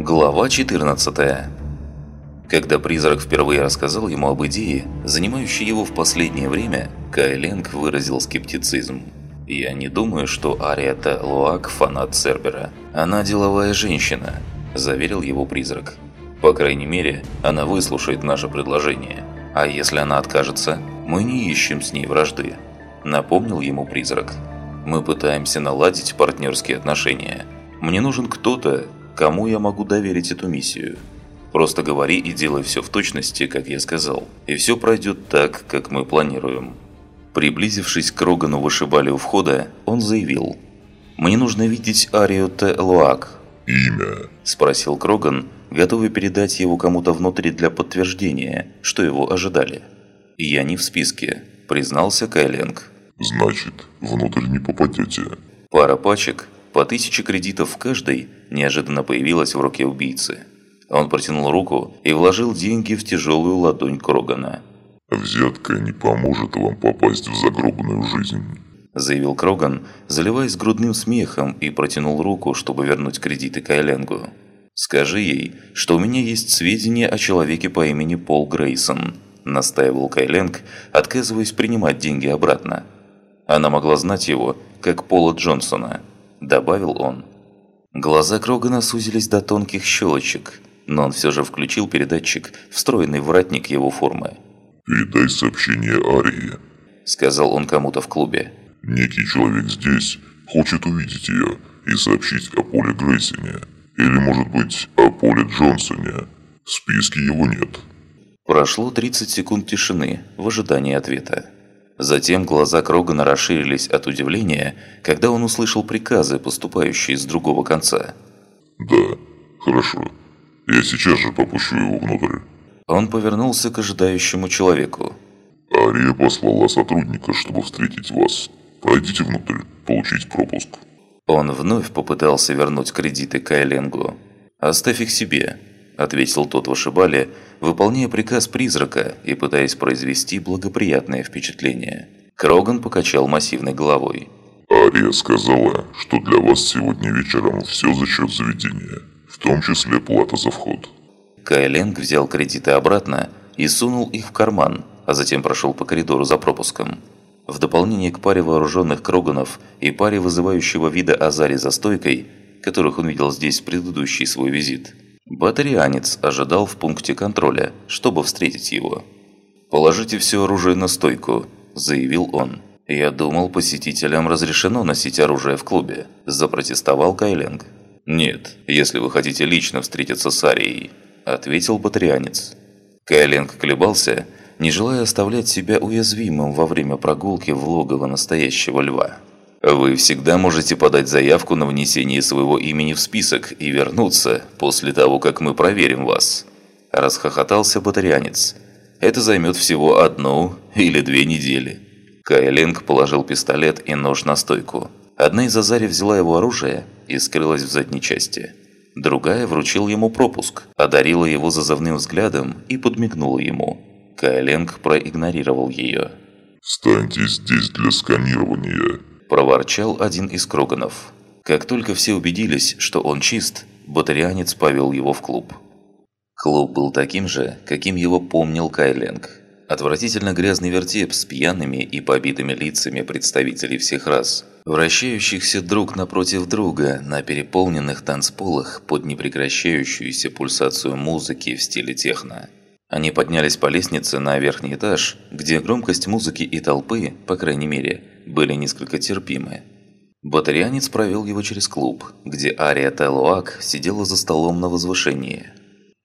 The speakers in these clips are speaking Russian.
Глава 14 Когда призрак впервые рассказал ему об идее, занимающей его в последнее время, Кайленг выразил скептицизм. «Я не думаю, что Ариата Луак фанат Цербера. Она деловая женщина», – заверил его призрак. «По крайней мере, она выслушает наше предложение. А если она откажется, мы не ищем с ней вражды», – напомнил ему призрак. «Мы пытаемся наладить партнерские отношения. Мне нужен кто-то, кому я могу доверить эту миссию. Просто говори и делай все в точности, как я сказал, и все пройдет так, как мы планируем». Приблизившись к Рогану вышибали у входа, он заявил «Мне нужно видеть Арию Т. Луак». «Имя?» – спросил Кроган, готовый передать его кому-то внутрь для подтверждения, что его ожидали. «Я не в списке», – признался Кайленг. «Значит, внутрь не попадете». Пара пачек, по тысяче кредитов в каждой, неожиданно появилась в руке убийцы. Он протянул руку и вложил деньги в тяжелую ладонь Крогана. «Взятка не поможет вам попасть в загробную жизнь», – заявил Кроган, заливаясь грудным смехом и протянул руку, чтобы вернуть кредиты Кайленгу. «Скажи ей, что у меня есть сведения о человеке по имени Пол Грейсон», – настаивал Кайленг, отказываясь принимать деньги обратно. Она могла знать его, как Пола Джонсона, добавил он. Глаза Крогана сузились до тонких щелочек, но он все же включил передатчик, встроенный в воротник его формы. «Передай сообщение Арии», – сказал он кому-то в клубе. «Некий человек здесь хочет увидеть ее и сообщить о Поле Грейсоне. Или, может быть, о Поле Джонсоне. В списке его нет». Прошло 30 секунд тишины в ожидании ответа. Затем глаза Крогана расширились от удивления, когда он услышал приказы, поступающие с другого конца. «Да, хорошо. Я сейчас же попущу его внутрь». Он повернулся к ожидающему человеку. «Ария послала сотрудника, чтобы встретить вас. Пройдите внутрь, получить пропуск». Он вновь попытался вернуть кредиты Кайленгу. «Оставь их себе», – ответил тот вышибали, выполняя приказ призрака и пытаясь произвести благоприятное впечатление. Кроган покачал массивной головой. «Ария сказала, что для вас сегодня вечером все за счет заведения, в том числе плата за вход». Кайленг взял кредиты обратно и сунул их в карман, а затем прошел по коридору за пропуском. В дополнение к паре вооруженных кроганов и паре вызывающего вида Азари за стойкой, которых он видел здесь в предыдущий свой визит, батарианец ожидал в пункте контроля, чтобы встретить его. «Положите все оружие на стойку», – заявил он. «Я думал, посетителям разрешено носить оружие в клубе», – запротестовал Кайленг. «Нет, если вы хотите лично встретиться с Арией», ответил батарианец. Кайленг колебался, не желая оставлять себя уязвимым во время прогулки в логово настоящего льва. Вы всегда можете подать заявку на внесение своего имени в список и вернуться после того, как мы проверим вас. Расхохотался батарианец. Это займет всего одну или две недели. Кайленг положил пистолет и нож на стойку. Одна из Азари взяла его оружие и скрылась в задней части. Другая вручил ему пропуск, одарила его зазывным взглядом и подмигнула ему. Кайленг проигнорировал ее. «Встаньте здесь для сканирования», – проворчал один из Кроганов. Как только все убедились, что он чист, батарианец повел его в клуб. Клуб был таким же, каким его помнил Кайленг. Отвратительно грязный вертеп с пьяными и побитыми лицами представителей всех рас – вращающихся друг напротив друга на переполненных танцполах под непрекращающуюся пульсацию музыки в стиле техно. Они поднялись по лестнице на верхний этаж, где громкость музыки и толпы, по крайней мере, были несколько терпимы. Батарианец провел его через клуб, где Ария Телуак сидела за столом на возвышении.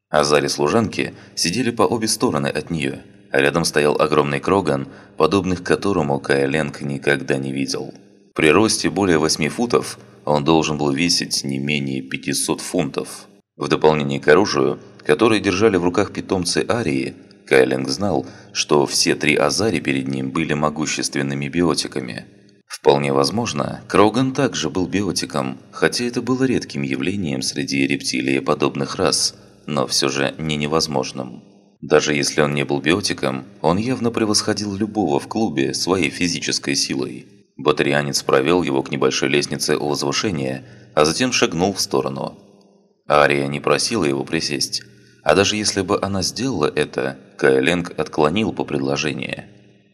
А зале служанки сидели по обе стороны от нее, а рядом стоял огромный кроган, подобных которому Кайленг никогда не видел. При росте более 8 футов он должен был весить не менее 500 фунтов. В дополнение к оружию, которое держали в руках питомцы Арии, Кайлинг знал, что все три Азари перед ним были могущественными биотиками. Вполне возможно, Кроган также был биотиком, хотя это было редким явлением среди рептилиеподобных рас, но все же не невозможным. Даже если он не был биотиком, он явно превосходил любого в клубе своей физической силой. Батарианец провел его к небольшой лестнице у возвышения, а затем шагнул в сторону. Ария не просила его присесть, а даже если бы она сделала это, Кайленг отклонил бы предложение.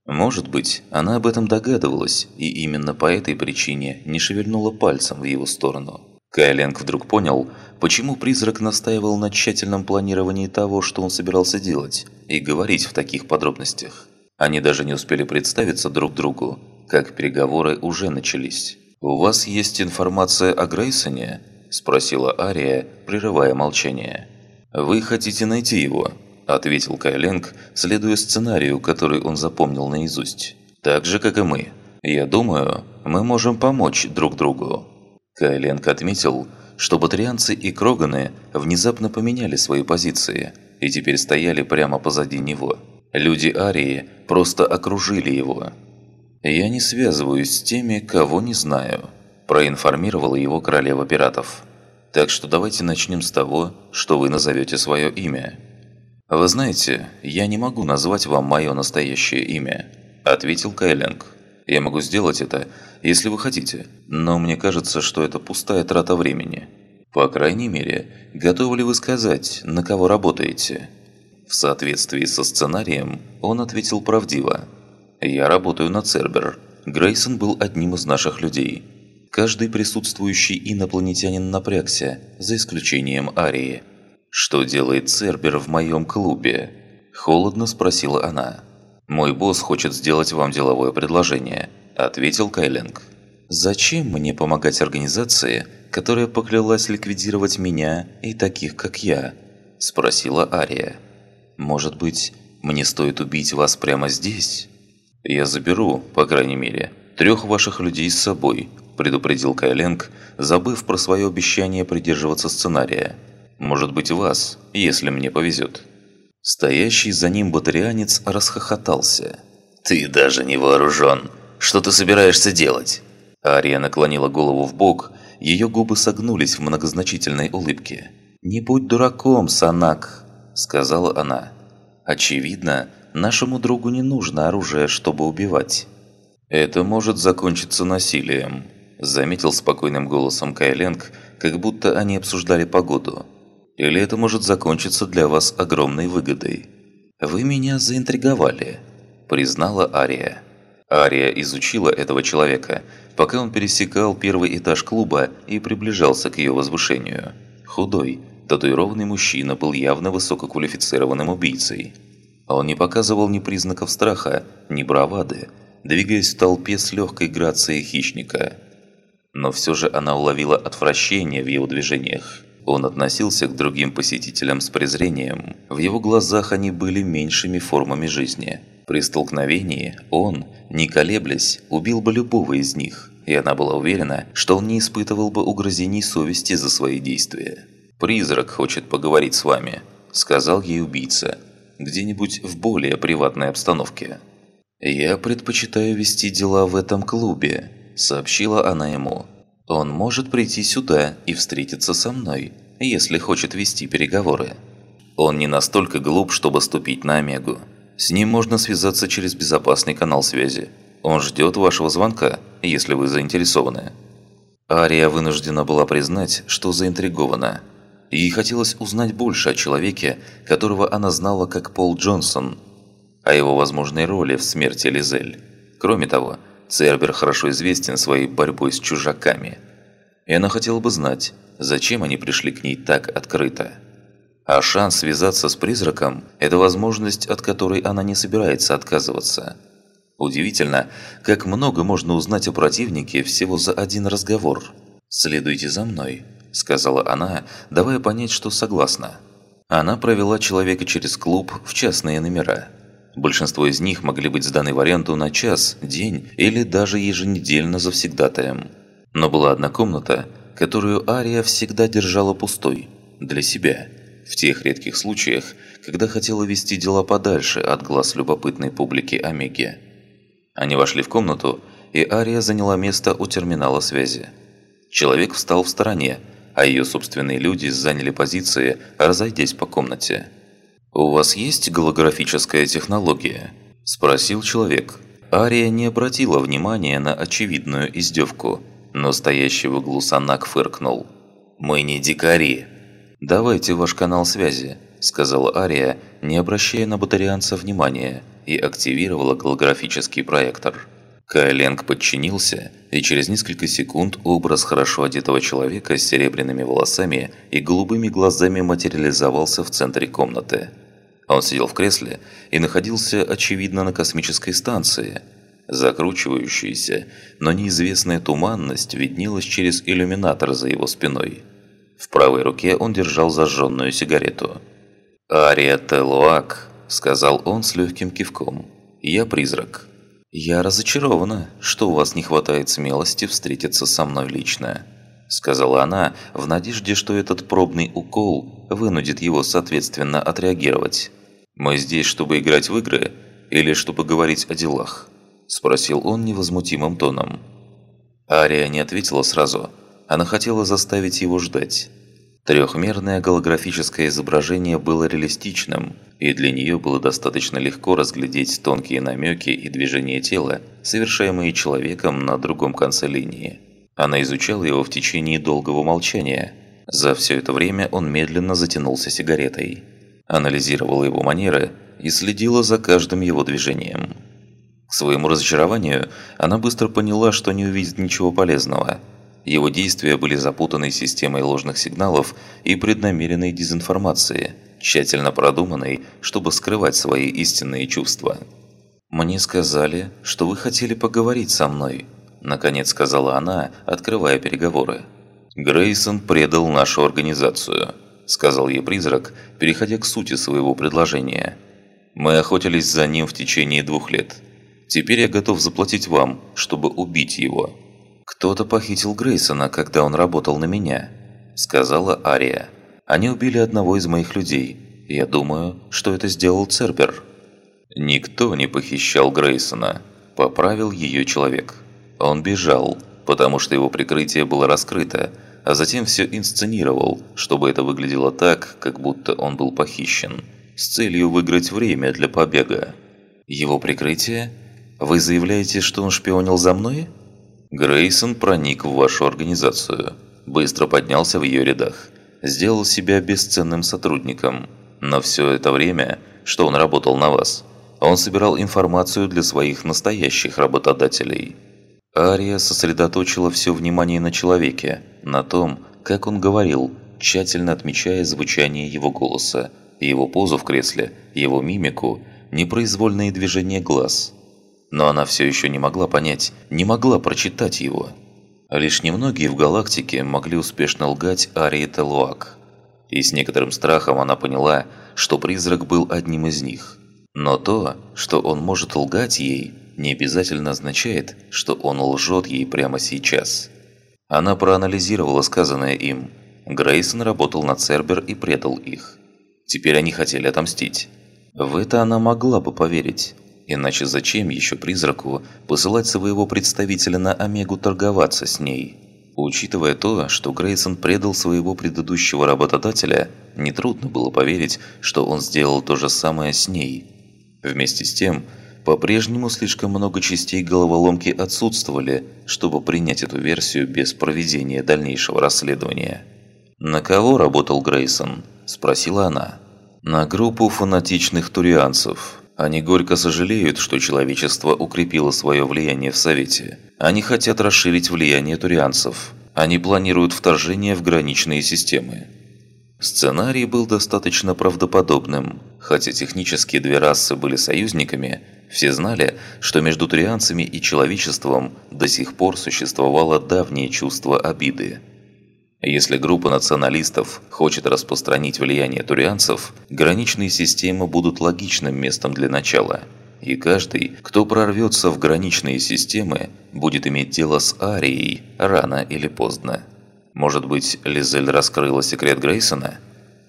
Может быть, она об этом догадывалась, и именно по этой причине не шевельнула пальцем в его сторону. Кайленг вдруг понял, почему призрак настаивал на тщательном планировании того, что он собирался делать, и говорить в таких подробностях. Они даже не успели представиться друг другу, как переговоры уже начались. «У вас есть информация о Грейсоне?» – спросила Ария, прерывая молчание. «Вы хотите найти его?» – ответил Кайленг, следуя сценарию, который он запомнил наизусть. «Так же, как и мы. Я думаю, мы можем помочь друг другу». Кайленг отметил, что батарианцы и Кроганы внезапно поменяли свои позиции и теперь стояли прямо позади него. Люди Арии просто окружили его. «Я не связываюсь с теми, кого не знаю», – проинформировала его королева пиратов. Так что давайте начнем с того, что вы назовете свое имя. Вы знаете, я не могу назвать вам мое настоящее имя, ответил Кайленг. Я могу сделать это, если вы хотите, но мне кажется, что это пустая трата времени. По крайней мере, готовы ли вы сказать, на кого работаете? В соответствии со сценарием, он ответил правдиво. «Я работаю на Цербер. Грейсон был одним из наших людей. Каждый присутствующий инопланетянин напрягся, за исключением Арии. «Что делает Цербер в моем клубе?» – холодно спросила она. «Мой босс хочет сделать вам деловое предложение», – ответил Кайленг. «Зачем мне помогать организации, которая поклялась ликвидировать меня и таких, как я?» – спросила Ария. «Может быть, мне стоит убить вас прямо здесь?» «Я заберу, по крайней мере, трех ваших людей с собой», предупредил Кайленг, забыв про свое обещание придерживаться сценария. «Может быть вас, если мне повезет». Стоящий за ним батарианец расхохотался. «Ты даже не вооружен. Что ты собираешься делать?» Ария наклонила голову в бок, ее губы согнулись в многозначительной улыбке. «Не будь дураком, Санак», – сказала она. «Очевидно, нашему другу не нужно оружие, чтобы убивать». «Это может закончиться насилием», Заметил спокойным голосом Кайленг, как будто они обсуждали погоду. Или это может закончиться для вас огромной выгодой. «Вы меня заинтриговали», – признала Ария. Ария изучила этого человека, пока он пересекал первый этаж клуба и приближался к ее возвышению. Худой, татуированный мужчина был явно высококвалифицированным убийцей. Он не показывал ни признаков страха, ни бравады, двигаясь в толпе с легкой грацией хищника – но все же она уловила отвращение в его движениях. Он относился к другим посетителям с презрением. В его глазах они были меньшими формами жизни. При столкновении он, не колеблясь, убил бы любого из них, и она была уверена, что он не испытывал бы угрызений совести за свои действия. «Призрак хочет поговорить с вами», – сказал ей убийца, – «где-нибудь в более приватной обстановке». «Я предпочитаю вести дела в этом клубе», сообщила она ему. «Он может прийти сюда и встретиться со мной, если хочет вести переговоры. Он не настолько глуп, чтобы ступить на Омегу. С ним можно связаться через безопасный канал связи. Он ждет вашего звонка, если вы заинтересованы». Ария вынуждена была признать, что заинтригована. Ей хотелось узнать больше о человеке, которого она знала как Пол Джонсон, о его возможной роли в смерти Лизель. Кроме того, Цербер хорошо известен своей борьбой с чужаками. И она хотела бы знать, зачем они пришли к ней так открыто. А шанс связаться с призраком – это возможность, от которой она не собирается отказываться. Удивительно, как много можно узнать о противнике всего за один разговор. «Следуйте за мной», – сказала она, давая понять, что согласна. Она провела человека через клуб в частные номера – Большинство из них могли быть сданы в аренду на час, день или даже еженедельно завсегдатаем. Но была одна комната, которую Ария всегда держала пустой, для себя, в тех редких случаях, когда хотела вести дела подальше от глаз любопытной публики Омеги. Они вошли в комнату, и Ария заняла место у терминала связи. Человек встал в стороне, а ее собственные люди заняли позиции, разойдясь по комнате. «У вас есть голографическая технология?» – спросил человек. Ария не обратила внимания на очевидную издевку, но стоящий в углу Санак фыркнул. «Мы не дикари». «Давайте ваш канал связи», – сказала Ария, не обращая на батарианца внимания, и активировала голографический проектор. Кайленг подчинился, и через несколько секунд образ хорошо одетого человека с серебряными волосами и голубыми глазами материализовался в центре комнаты. Он сидел в кресле и находился, очевидно, на космической станции. Закручивающаяся, но неизвестная туманность виднелась через иллюминатор за его спиной. В правой руке он держал зажженную сигарету. «Ария Телуак», — сказал он с легким кивком. «Я призрак». «Я разочарована, что у вас не хватает смелости встретиться со мной лично», – сказала она, в надежде, что этот пробный укол вынудит его соответственно отреагировать. «Мы здесь, чтобы играть в игры или чтобы говорить о делах?» – спросил он невозмутимым тоном. Ария не ответила сразу. Она хотела заставить его ждать. Трехмерное голографическое изображение было реалистичным, и для нее было достаточно легко разглядеть тонкие намеки и движения тела, совершаемые человеком на другом конце линии. Она изучала его в течение долгого молчания. За все это время он медленно затянулся сигаретой. Анализировала его манеры и следила за каждым его движением. К своему разочарованию, она быстро поняла, что не увидит ничего полезного – его действия были запутанной системой ложных сигналов и преднамеренной дезинформации, тщательно продуманной, чтобы скрывать свои истинные чувства. «Мне сказали, что вы хотели поговорить со мной», – наконец сказала она, открывая переговоры. «Грейсон предал нашу организацию», – сказал ей призрак, переходя к сути своего предложения. «Мы охотились за ним в течение двух лет. Теперь я готов заплатить вам, чтобы убить его». «Кто-то похитил Грейсона, когда он работал на меня», – сказала Ария. «Они убили одного из моих людей. Я думаю, что это сделал Цербер». «Никто не похищал Грейсона», – поправил ее человек. Он бежал, потому что его прикрытие было раскрыто, а затем все инсценировал, чтобы это выглядело так, как будто он был похищен, с целью выиграть время для побега. «Его прикрытие? Вы заявляете, что он шпионил за мной?» Грейсон проник в вашу организацию, быстро поднялся в ее рядах, сделал себя бесценным сотрудником. Но все это время, что он работал на вас, он собирал информацию для своих настоящих работодателей. Ария сосредоточила все внимание на человеке, на том, как он говорил, тщательно отмечая звучание его голоса, его позу в кресле, его мимику, непроизвольные движения глаз – но она все еще не могла понять, не могла прочитать его. Лишь немногие в галактике могли успешно лгать Арии Телуак. И с некоторым страхом она поняла, что призрак был одним из них. Но то, что он может лгать ей, не обязательно означает, что он лжет ей прямо сейчас. Она проанализировала сказанное им. Грейсон работал на Цербер и предал их. Теперь они хотели отомстить. В это она могла бы поверить. Иначе зачем еще призраку посылать своего представителя на Омегу торговаться с ней? Учитывая то, что Грейсон предал своего предыдущего работодателя, нетрудно было поверить, что он сделал то же самое с ней. Вместе с тем, по-прежнему слишком много частей головоломки отсутствовали, чтобы принять эту версию без проведения дальнейшего расследования. «На кого работал Грейсон?» – спросила она. «На группу фанатичных турианцев», они горько сожалеют, что человечество укрепило свое влияние в Совете. Они хотят расширить влияние турианцев. Они планируют вторжение в граничные системы. Сценарий был достаточно правдоподобным. Хотя технически две расы были союзниками, все знали, что между турианцами и человечеством до сих пор существовало давнее чувство обиды. Если группа националистов хочет распространить влияние турианцев, граничные системы будут логичным местом для начала. И каждый, кто прорвется в граничные системы, будет иметь дело с Арией рано или поздно. Может быть, Лизель раскрыла секрет Грейсона?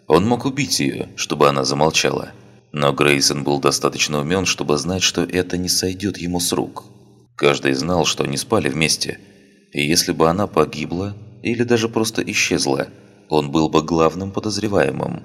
Он мог убить ее, чтобы она замолчала. Но Грейсон был достаточно умен, чтобы знать, что это не сойдет ему с рук. Каждый знал, что они спали вместе. И если бы она погибла, или даже просто исчезла, он был бы главным подозреваемым.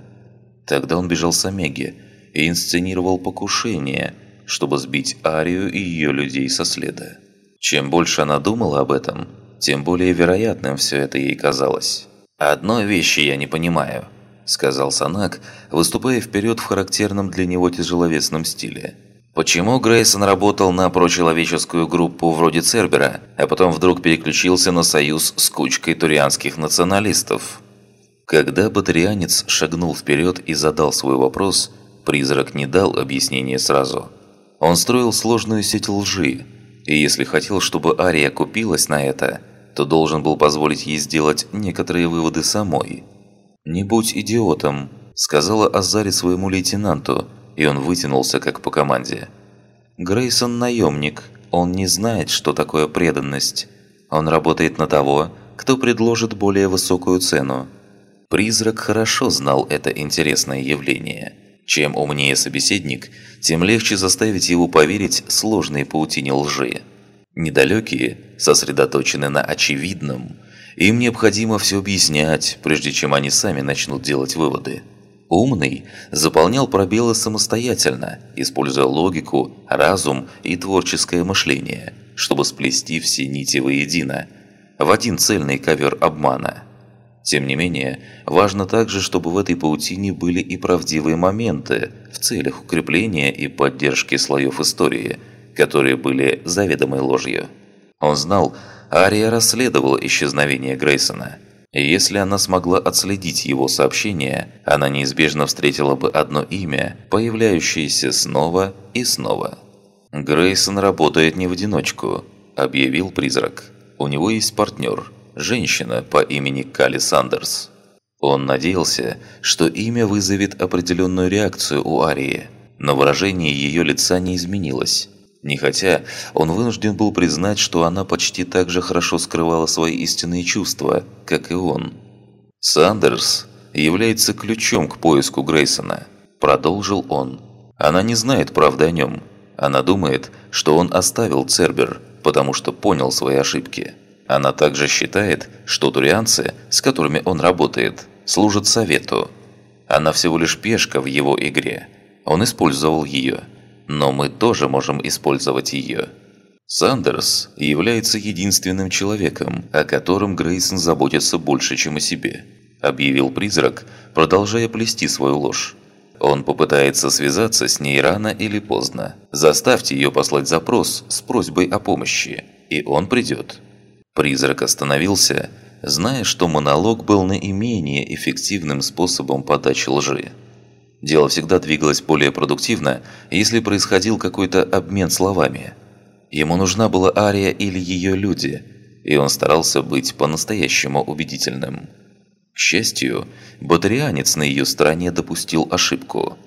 Тогда он бежал с Омеги и инсценировал покушение, чтобы сбить Арию и ее людей со следа. Чем больше она думала об этом, тем более вероятным все это ей казалось. «Одной вещи я не понимаю», – сказал Санак, выступая вперед в характерном для него тяжеловесном стиле. Почему Грейсон работал на прочеловеческую группу вроде Цербера, а потом вдруг переключился на союз с кучкой турианских националистов? Когда батарианец шагнул вперед и задал свой вопрос, призрак не дал объяснения сразу. Он строил сложную сеть лжи, и если хотел, чтобы Ария купилась на это, то должен был позволить ей сделать некоторые выводы самой. «Не будь идиотом», – сказала Азари своему лейтенанту, и он вытянулся как по команде. Грейсон – наемник, он не знает, что такое преданность. Он работает на того, кто предложит более высокую цену. Призрак хорошо знал это интересное явление. Чем умнее собеседник, тем легче заставить его поверить сложной паутине лжи. Недалекие сосредоточены на очевидном. Им необходимо все объяснять, прежде чем они сами начнут делать выводы. Умный заполнял пробелы самостоятельно, используя логику, разум и творческое мышление, чтобы сплести все нити воедино, в один цельный ковер обмана. Тем не менее, важно также, чтобы в этой паутине были и правдивые моменты в целях укрепления и поддержки слоев истории, которые были заведомой ложью. Он знал, Ария расследовала исчезновение Грейсона – если она смогла отследить его сообщение, она неизбежно встретила бы одно имя, появляющееся снова и снова. «Грейсон работает не в одиночку», – объявил призрак. «У него есть партнер, женщина по имени Калли Сандерс». Он надеялся, что имя вызовет определенную реакцию у Арии, но выражение ее лица не изменилось. Не хотя, он вынужден был признать, что она почти так же хорошо скрывала свои истинные чувства, как и он. «Сандерс является ключом к поиску Грейсона», – продолжил он. «Она не знает правды о нем. Она думает, что он оставил Цербер, потому что понял свои ошибки. Она также считает, что турианцы, с которыми он работает, служат совету. Она всего лишь пешка в его игре. Он использовал ее» но мы тоже можем использовать ее. Сандерс является единственным человеком, о котором Грейсон заботится больше, чем о себе, объявил призрак, продолжая плести свою ложь. Он попытается связаться с ней рано или поздно. Заставьте ее послать запрос с просьбой о помощи, и он придет. Призрак остановился, зная, что монолог был наименее эффективным способом подачи лжи. Дело всегда двигалось более продуктивно, если происходил какой-то обмен словами. Ему нужна была Ария или ее люди, и он старался быть по-настоящему убедительным. К счастью, батарианец на ее стороне допустил ошибку.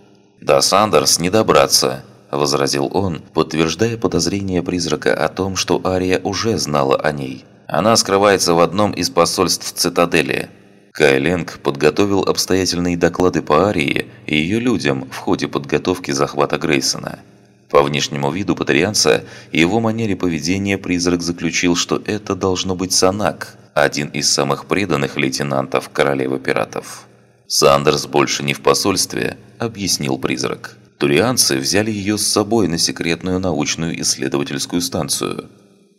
«До Сандерс не добраться», – возразил он, подтверждая подозрение призрака о том, что Ария уже знала о ней. «Она скрывается в одном из посольств цитадели». Кайленг подготовил обстоятельные доклады по Арии и ее людям в ходе подготовки захвата Грейсона. По внешнему виду патрианца и его манере поведения призрак заключил, что это должно быть Санак, один из самых преданных лейтенантов королевы пиратов. «Сандерс больше не в посольстве», – объяснил призрак. Турианцы взяли ее с собой на секретную научную исследовательскую станцию.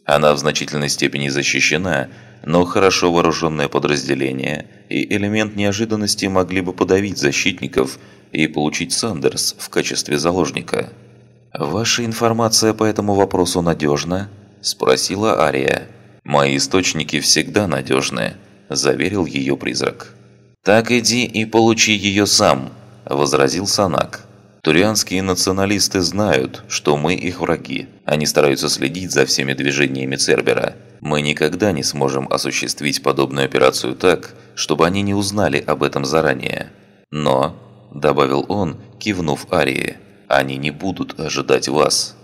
Она в значительной степени защищена, но хорошо вооруженное подразделение и элемент неожиданности могли бы подавить защитников и получить Сандерс в качестве заложника. «Ваша информация по этому вопросу надежна?» – спросила Ария. «Мои источники всегда надежны», – заверил ее призрак. «Так иди и получи ее сам», – возразил Санак. Турианские националисты знают, что мы их враги. Они стараются следить за всеми движениями Цербера. Мы никогда не сможем осуществить подобную операцию так, чтобы они не узнали об этом заранее. Но, добавил он, кивнув Арии, они не будут ожидать вас.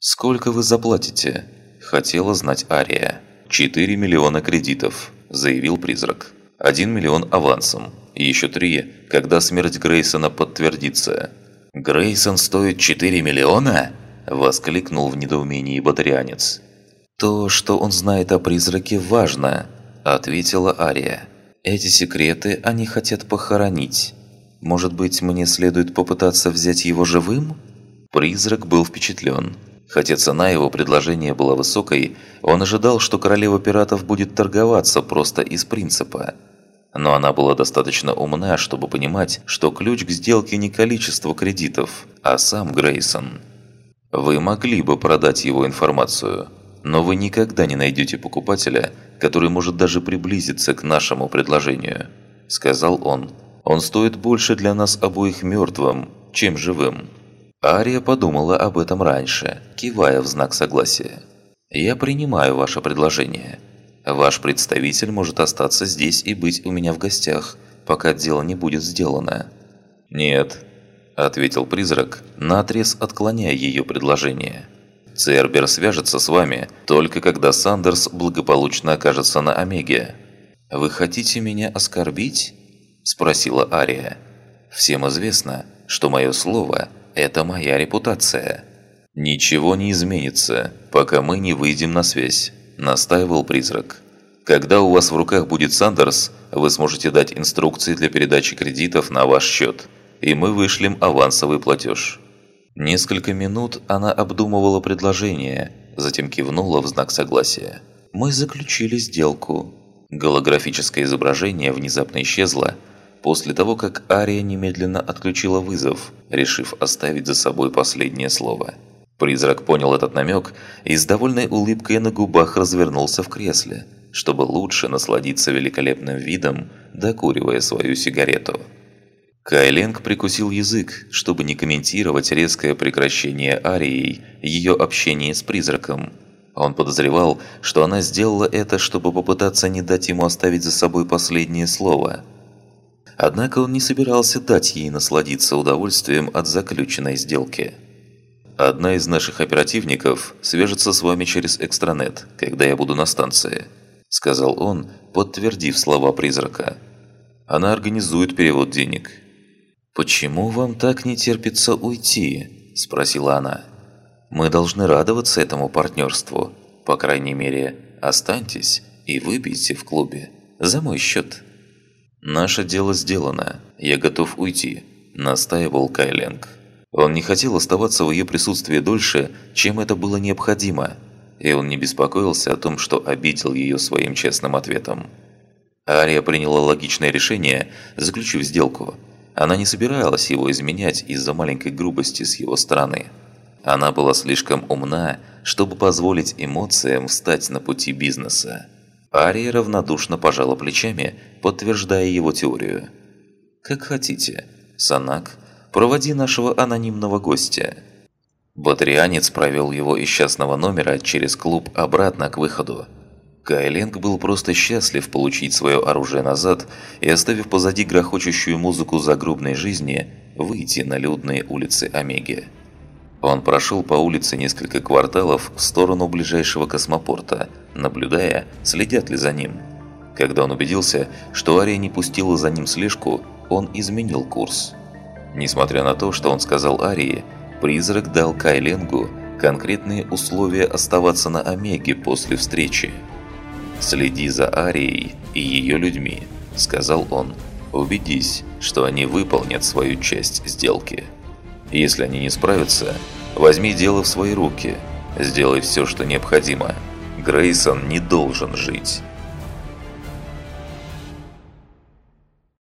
«Сколько вы заплатите?» – хотела знать Ария. «Четыре миллиона кредитов», – заявил призрак. «Один миллион авансом. И еще три, когда смерть Грейсона подтвердится. «Грейсон стоит 4 миллиона?» – воскликнул в недоумении батарианец. «То, что он знает о призраке, важно», – ответила Ария. «Эти секреты они хотят похоронить. Может быть, мне следует попытаться взять его живым?» Призрак был впечатлен. Хотя цена его предложения была высокой, он ожидал, что королева пиратов будет торговаться просто из принципа. Но она была достаточно умна, чтобы понимать, что ключ к сделке не количество кредитов, а сам Грейсон. Вы могли бы продать его информацию, но вы никогда не найдете покупателя, который может даже приблизиться к нашему предложению», – сказал он. «Он стоит больше для нас обоих мертвым, чем живым». Ария подумала об этом раньше, кивая в знак согласия. «Я принимаю ваше предложение. Ваш представитель может остаться здесь и быть у меня в гостях, пока дело не будет сделано». «Нет», – ответил призрак, наотрез отклоняя ее предложение. «Цербер свяжется с вами, только когда Сандерс благополучно окажется на Омеге». «Вы хотите меня оскорбить?» – спросила Ария. «Всем известно, что мое слово – это моя репутация». «Ничего не изменится, пока мы не выйдем на связь», – настаивал призрак. «Когда у вас в руках будет Сандерс, вы сможете дать инструкции для передачи кредитов на ваш счет, и мы вышлем авансовый платеж». Несколько минут она обдумывала предложение, затем кивнула в знак согласия. «Мы заключили сделку». Голографическое изображение внезапно исчезло, после того, как Ария немедленно отключила вызов, решив оставить за собой последнее слово. Призрак понял этот намек и с довольной улыбкой на губах развернулся в кресле, чтобы лучше насладиться великолепным видом, докуривая свою сигарету. Кайленг прикусил язык, чтобы не комментировать резкое прекращение Арией ее общения с призраком. Он подозревал, что она сделала это, чтобы попытаться не дать ему оставить за собой последнее слово. Однако он не собирался дать ей насладиться удовольствием от заключенной сделки. Одна из наших оперативников свяжется с вами через экстранет, когда я буду на станции», – сказал он, подтвердив слова призрака. «Она организует перевод денег». «Почему вам так не терпится уйти?» – спросила она. «Мы должны радоваться этому партнерству. По крайней мере, останьтесь и выпейте в клубе. За мой счет». «Наше дело сделано. Я готов уйти», – настаивал Кайленг. Он не хотел оставаться в ее присутствии дольше, чем это было необходимо, и он не беспокоился о том, что обидел ее своим честным ответом. Ария приняла логичное решение, заключив сделку. Она не собиралась его изменять из-за маленькой грубости с его стороны. Она была слишком умна, чтобы позволить эмоциям встать на пути бизнеса. Ария равнодушно пожала плечами, подтверждая его теорию. «Как хотите, Санак проводи нашего анонимного гостя». Батрианец провел его из частного номера через клуб обратно к выходу. Кайленг был просто счастлив получить свое оружие назад и, оставив позади грохочущую музыку загробной жизни, выйти на людные улицы Омеги. Он прошел по улице несколько кварталов в сторону ближайшего космопорта, наблюдая, следят ли за ним. Когда он убедился, что Ария не пустила за ним слежку, он изменил курс. Несмотря на то, что он сказал Арии, призрак дал Кайленгу конкретные условия оставаться на Омеге после встречи. «Следи за Арией и ее людьми», – сказал он. «Убедись, что они выполнят свою часть сделки. Если они не справятся, возьми дело в свои руки, сделай все, что необходимо. Грейсон не должен жить».